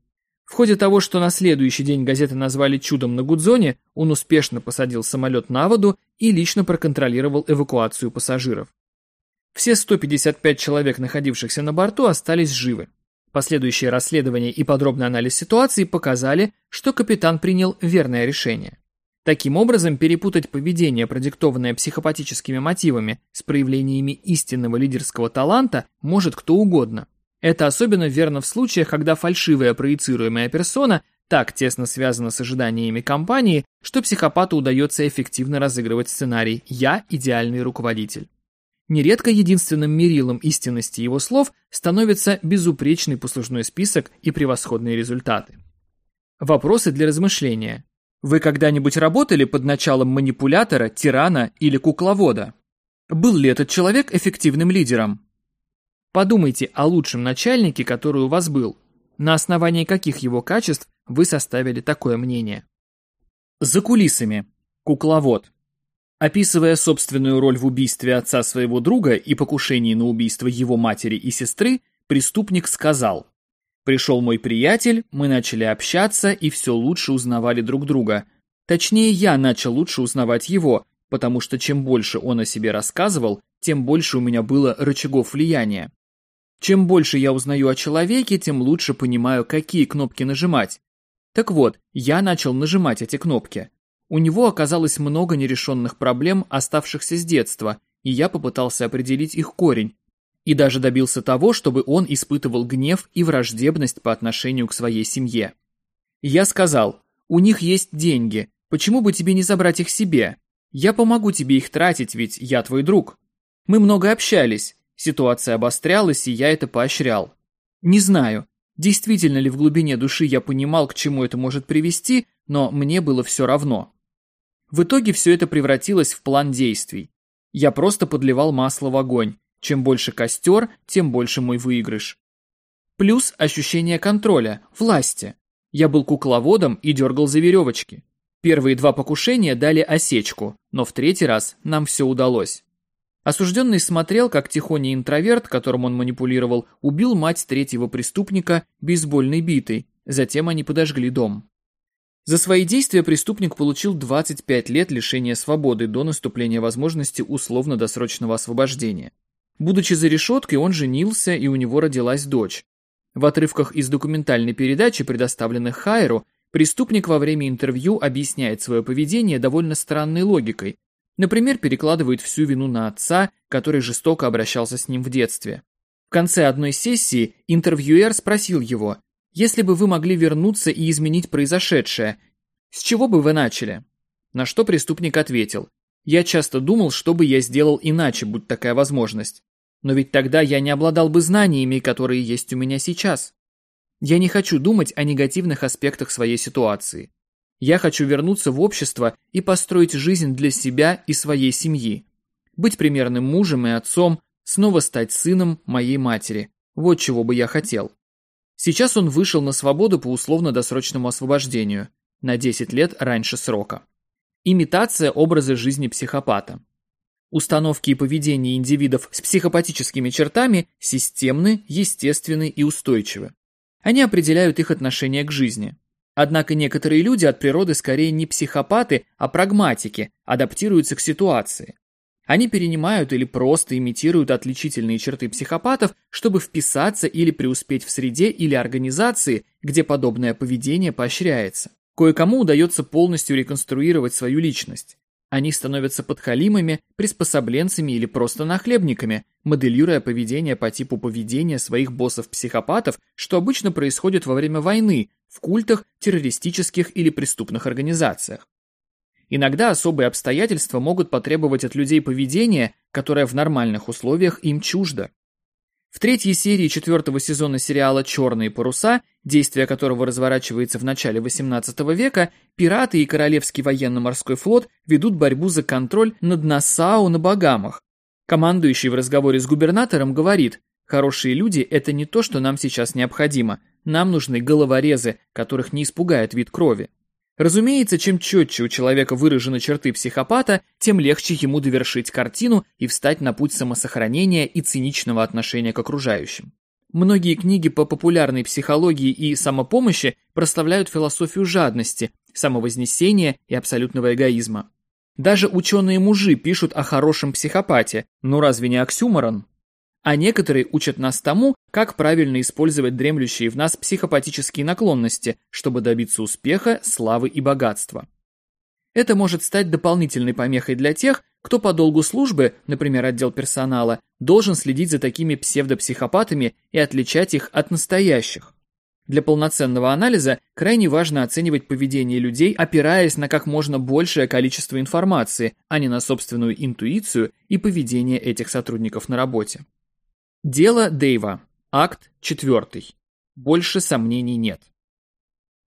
В ходе того, что на следующий день газеты назвали чудом на Гудзоне, он успешно посадил самолет на воду и лично проконтролировал эвакуацию пассажиров. Все 155 человек, находившихся на борту, остались живы. Последующее расследование и подробный анализ ситуации показали, что капитан принял верное решение. Таким образом, перепутать поведение, продиктованное психопатическими мотивами, с проявлениями истинного лидерского таланта может кто угодно. Это особенно верно в случаях, когда фальшивая проецируемая персона так тесно связана с ожиданиями компании, что психопату удается эффективно разыгрывать сценарий «я – идеальный руководитель». Нередко единственным мерилом истинности его слов становится безупречный послужной список и превосходные результаты. Вопросы для размышления. Вы когда-нибудь работали под началом манипулятора, тирана или кукловода? Был ли этот человек эффективным лидером? Подумайте о лучшем начальнике, который у вас был. На основании каких его качеств вы составили такое мнение? За кулисами. Кукловод. Описывая собственную роль в убийстве отца своего друга и покушении на убийство его матери и сестры, преступник сказал Пришел мой приятель, мы начали общаться и все лучше узнавали друг друга. Точнее, я начал лучше узнавать его, потому что чем больше он о себе рассказывал, тем больше у меня было рычагов влияния. Чем больше я узнаю о человеке, тем лучше понимаю, какие кнопки нажимать. Так вот, я начал нажимать эти кнопки. У него оказалось много нерешенных проблем, оставшихся с детства, и я попытался определить их корень, и даже добился того, чтобы он испытывал гнев и враждебность по отношению к своей семье. Я сказал, у них есть деньги, почему бы тебе не забрать их себе? Я помогу тебе их тратить, ведь я твой друг. Мы много общались, ситуация обострялась, и я это поощрял. Не знаю, действительно ли в глубине души я понимал, к чему это может привести, но мне было все равно. В итоге все это превратилось в план действий. Я просто подливал масло в огонь. Чем больше костер, тем больше мой выигрыш. Плюс ощущение контроля, власти. Я был кукловодом и дергал за веревочки. Первые два покушения дали осечку, но в третий раз нам все удалось. Осужденный смотрел, как тихоний интроверт, которым он манипулировал, убил мать третьего преступника бейсбольной битой, затем они подожгли дом. За свои действия преступник получил 25 лет лишения свободы до наступления возможности условно-досрочного освобождения. Будучи за решеткой, он женился, и у него родилась дочь. В отрывках из документальной передачи, предоставленных Хайру, преступник во время интервью объясняет свое поведение довольно странной логикой. Например, перекладывает всю вину на отца, который жестоко обращался с ним в детстве. В конце одной сессии интервьюер спросил его, если бы вы могли вернуться и изменить произошедшее, с чего бы вы начали? На что преступник ответил, я часто думал, что бы я сделал иначе, будь такая возможность. Но ведь тогда я не обладал бы знаниями, которые есть у меня сейчас. Я не хочу думать о негативных аспектах своей ситуации. Я хочу вернуться в общество и построить жизнь для себя и своей семьи. Быть примерным мужем и отцом, снова стать сыном моей матери. Вот чего бы я хотел. Сейчас он вышел на свободу по условно-досрочному освобождению, на 10 лет раньше срока. Имитация образа жизни психопата. Установки и поведение индивидов с психопатическими чертами системны, естественны и устойчивы. Они определяют их отношение к жизни. Однако некоторые люди от природы скорее не психопаты, а прагматики, адаптируются к ситуации. Они перенимают или просто имитируют отличительные черты психопатов, чтобы вписаться или преуспеть в среде или организации, где подобное поведение поощряется. Кое-кому удается полностью реконструировать свою личность. Они становятся подхалимами, приспособленцами или просто нахлебниками, моделируя поведение по типу поведения своих боссов-психопатов, что обычно происходит во время войны, в культах, террористических или преступных организациях. Иногда особые обстоятельства могут потребовать от людей поведения, которое в нормальных условиях им чуждо. В третьей серии четвертого сезона сериала «Черные паруса», действие которого разворачивается в начале XVIII века, пираты и Королевский военно-морской флот ведут борьбу за контроль над Нассау на Багамах. Командующий в разговоре с губернатором говорит, «Хорошие люди – это не то, что нам сейчас необходимо. Нам нужны головорезы, которых не испугает вид крови». Разумеется, чем четче у человека выражены черты психопата, тем легче ему довершить картину и встать на путь самосохранения и циничного отношения к окружающим. Многие книги по популярной психологии и самопомощи прославляют философию жадности, самовознесения и абсолютного эгоизма. Даже ученые-мужи пишут о хорошем психопате, но разве не оксюморон? А некоторые учат нас тому, как правильно использовать дремлющие в нас психопатические наклонности, чтобы добиться успеха, славы и богатства. Это может стать дополнительной помехой для тех, кто по долгу службы, например, отдел персонала, должен следить за такими псевдопсихопатами и отличать их от настоящих. Для полноценного анализа крайне важно оценивать поведение людей, опираясь на как можно большее количество информации, а не на собственную интуицию и поведение этих сотрудников на работе. Дело Дэйва. Акт 4. Больше сомнений нет.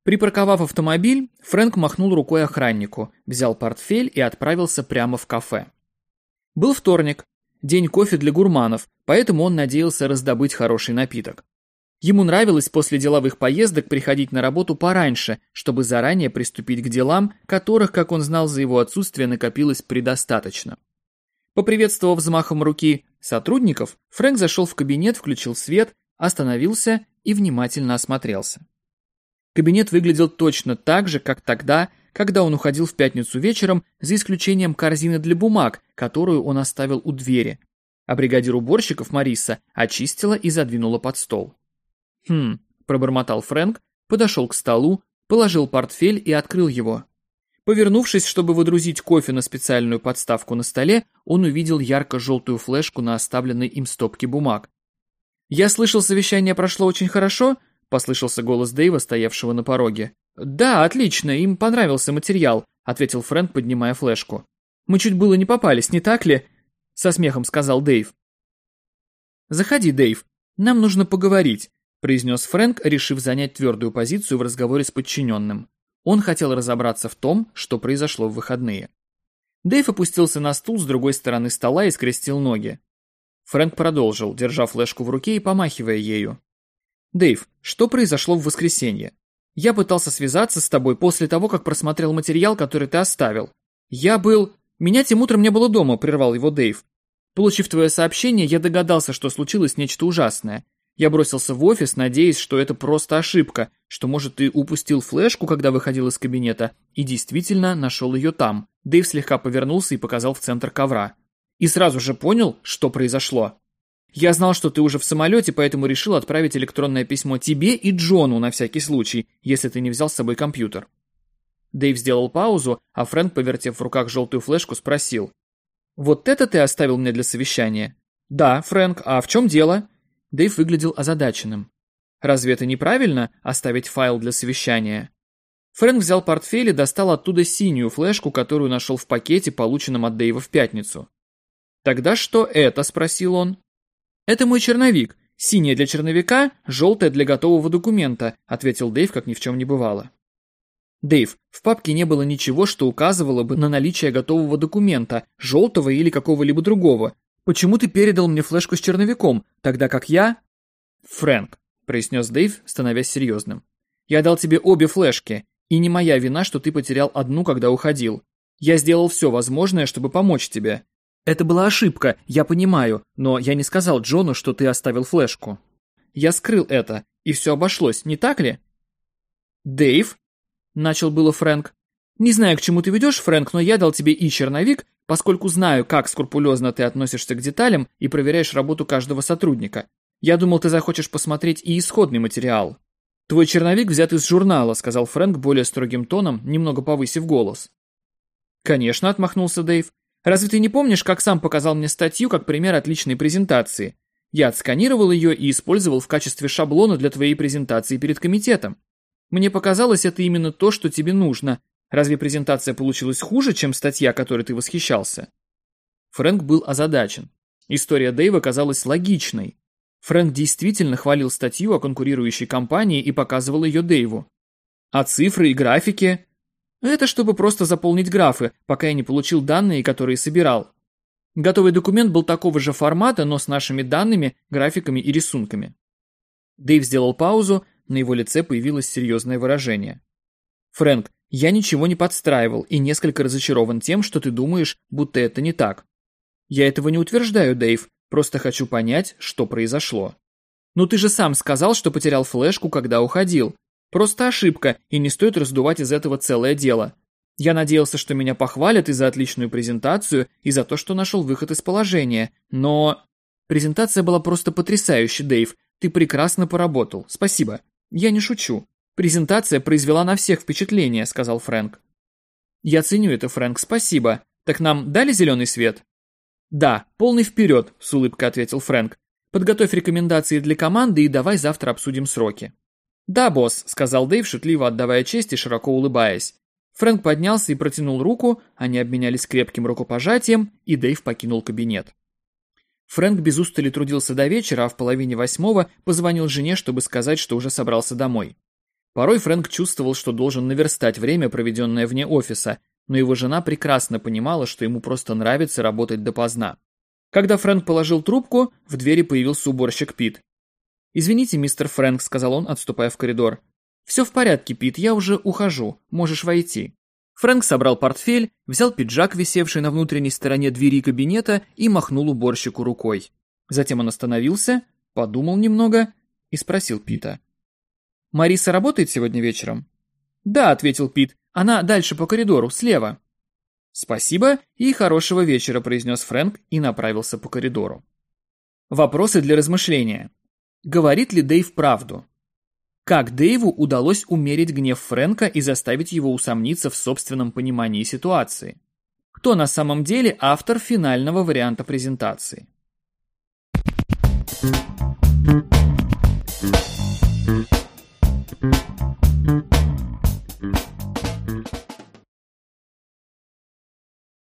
Припарковав автомобиль, Фрэнк махнул рукой охраннику, взял портфель и отправился прямо в кафе. Был вторник, день кофе для гурманов, поэтому он надеялся раздобыть хороший напиток. Ему нравилось после деловых поездок приходить на работу пораньше, чтобы заранее приступить к делам, которых, как он знал за его отсутствие, накопилось предостаточно. Поприветствовав взмахом руки сотрудников, Фрэнк зашел в кабинет, включил свет, остановился и внимательно осмотрелся. Кабинет выглядел точно так же, как тогда, когда он уходил в пятницу вечером, за исключением корзины для бумаг, которую он оставил у двери. а бригадир уборщиков Мариса очистила и задвинула под стол. «Хм», – пробормотал Фрэнк, подошел к столу, положил портфель и открыл его. Повернувшись, чтобы выдрузить кофе на специальную подставку на столе, он увидел ярко-желтую флешку на оставленной им стопке бумаг. «Я слышал, совещание прошло очень хорошо», – послышался голос Дэйва, стоявшего на пороге. «Да, отлично, им понравился материал», – ответил Фрэнк, поднимая флешку. «Мы чуть было не попались, не так ли?» – со смехом сказал Дэйв. «Заходи, Дэйв, нам нужно поговорить», – произнес Фрэнк, решив занять твердую позицию в разговоре с подчиненным. Он хотел разобраться в том, что произошло в выходные. Дэйв опустился на стул с другой стороны стола и скрестил ноги. Фрэнк продолжил, держа флешку в руке и помахивая ею. «Дэйв, что произошло в воскресенье? Я пытался связаться с тобой после того, как просмотрел материал, который ты оставил. Я был... Меня тем утром не было дома», — прервал его Дэйв. «Получив твое сообщение, я догадался, что случилось нечто ужасное. Я бросился в офис, надеясь, что это просто ошибка, что, может, ты упустил флешку, когда выходил из кабинета, и действительно нашел ее там. Дэйв слегка повернулся и показал в центр ковра. И сразу же понял, что произошло. Я знал, что ты уже в самолете, поэтому решил отправить электронное письмо тебе и Джону на всякий случай, если ты не взял с собой компьютер. Дэйв сделал паузу, а Фрэнк, повертев в руках желтую флешку, спросил. «Вот это ты оставил мне для совещания?» «Да, Фрэнк, а в чем дело?» Дэйв выглядел озадаченным. «Разве это неправильно – оставить файл для совещания?» Фрэнк взял портфель и достал оттуда синюю флешку, которую нашел в пакете, полученном от Дэйва в пятницу. «Тогда что это?» – спросил он. «Это мой черновик. Синяя для черновика, желтая для готового документа», – ответил Дэйв, как ни в чем не бывало. Дэйв, в папке не было ничего, что указывало бы на наличие готового документа, желтого или какого-либо другого, Почему ты передал мне флешку с черновиком, тогда как я...» «Фрэнк», — произнес Дэйв, становясь серьезным. «Я дал тебе обе флешки, и не моя вина, что ты потерял одну, когда уходил. Я сделал все возможное, чтобы помочь тебе. Это была ошибка, я понимаю, но я не сказал Джону, что ты оставил флешку. Я скрыл это, и все обошлось, не так ли?» «Дэйв?» — начал было Фрэнк. «Не знаю, к чему ты ведешь, Фрэнк, но я дал тебе и черновик, поскольку знаю, как скрупулезно ты относишься к деталям и проверяешь работу каждого сотрудника. Я думал, ты захочешь посмотреть и исходный материал. Твой черновик взят из журнала, сказал Фрэнк более строгим тоном, немного повысив голос. Конечно, отмахнулся Дэйв. Разве ты не помнишь, как сам показал мне статью как пример отличной презентации? Я отсканировал ее и использовал в качестве шаблона для твоей презентации перед комитетом. Мне показалось, это именно то, что тебе нужно, Разве презентация получилась хуже, чем статья, которой ты восхищался? Фрэнк был озадачен. История Дэйва казалась логичной. Фрэнк действительно хвалил статью о конкурирующей компании и показывал ее Дэйву. А цифры и графики? Это чтобы просто заполнить графы, пока я не получил данные, которые собирал. Готовый документ был такого же формата, но с нашими данными, графиками и рисунками. Дэйв сделал паузу, на его лице появилось серьезное выражение. «Фрэнк, я ничего не подстраивал и несколько разочарован тем, что ты думаешь, будто это не так. Я этого не утверждаю, Дэйв, просто хочу понять, что произошло. Ну ты же сам сказал, что потерял флешку, когда уходил. Просто ошибка, и не стоит раздувать из этого целое дело. Я надеялся, что меня похвалят и за отличную презентацию, и за то, что нашел выход из положения, но... Презентация была просто потрясающей, Дэйв. Ты прекрасно поработал. Спасибо. Я не шучу. «Презентация произвела на всех впечатление», — сказал Фрэнк. «Я ценю это, Фрэнк, спасибо. Так нам дали зеленый свет?» «Да, полный вперед», — с улыбкой ответил Фрэнк. «Подготовь рекомендации для команды и давай завтра обсудим сроки». «Да, босс», — сказал Дэйв, шутливо отдавая честь и широко улыбаясь. Фрэнк поднялся и протянул руку, они обменялись крепким рукопожатием, и Дэйв покинул кабинет. Фрэнк без устали трудился до вечера, а в половине восьмого позвонил жене, чтобы сказать, что уже собрался домой. Порой Фрэнк чувствовал, что должен наверстать время, проведенное вне офиса, но его жена прекрасно понимала, что ему просто нравится работать допоздна. Когда Фрэнк положил трубку, в двери появился уборщик Пит. «Извините, мистер Фрэнк», — сказал он, отступая в коридор. «Все в порядке, Пит, я уже ухожу, можешь войти». Фрэнк собрал портфель, взял пиджак, висевший на внутренней стороне двери кабинета, и махнул уборщику рукой. Затем он остановился, подумал немного и спросил Пита. Мариса работает сегодня вечером?» «Да», — ответил Пит. «Она дальше по коридору, слева». «Спасибо и хорошего вечера», — произнес Фрэнк и направился по коридору. Вопросы для размышления. Говорит ли Дэйв правду? Как Дэйву удалось умерить гнев Фрэнка и заставить его усомниться в собственном понимании ситуации? Кто на самом деле автор финального варианта презентации? Thank you.